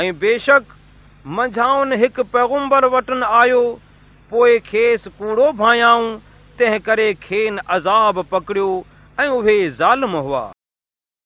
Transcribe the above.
۽ بيشڪ منجهائن هڪ پيگمبر وٽ آيو پوءِ کيس ڪوڙو ڀايائون تنهن ڪري کين عذاب پڪڙيو ۽ اهي ظالم هئا.